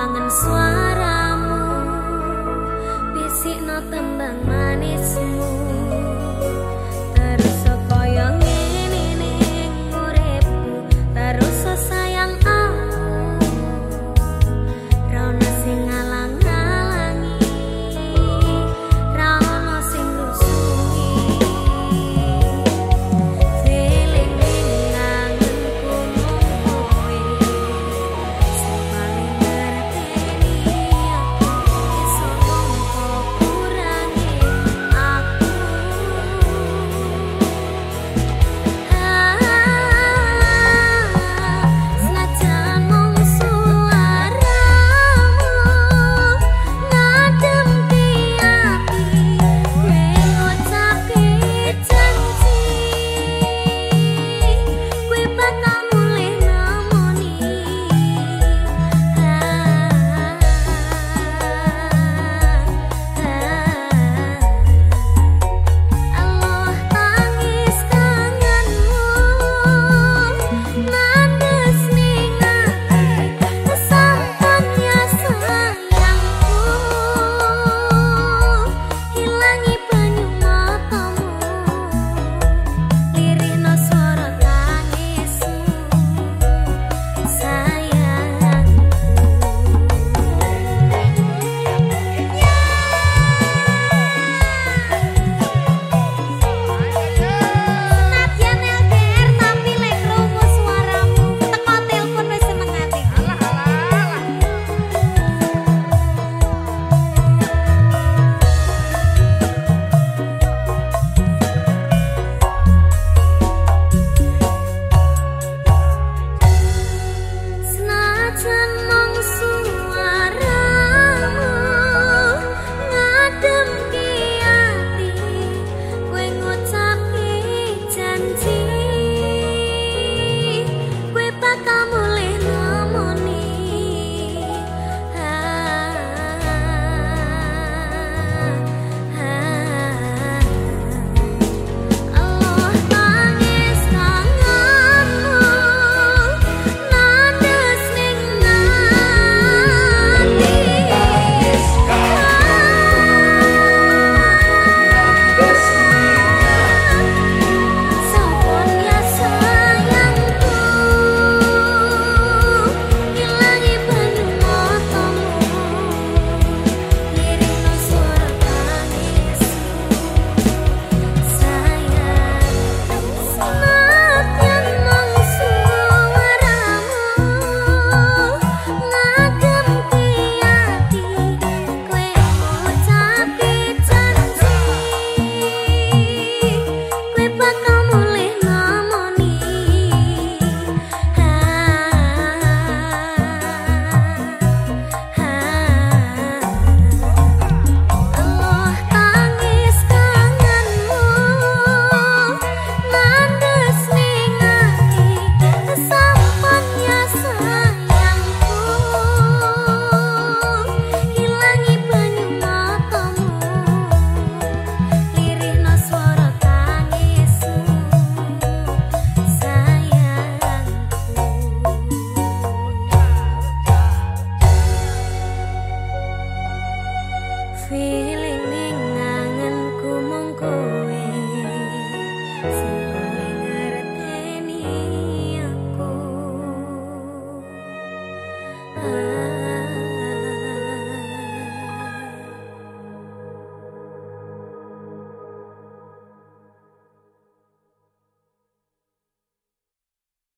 và ngân xoa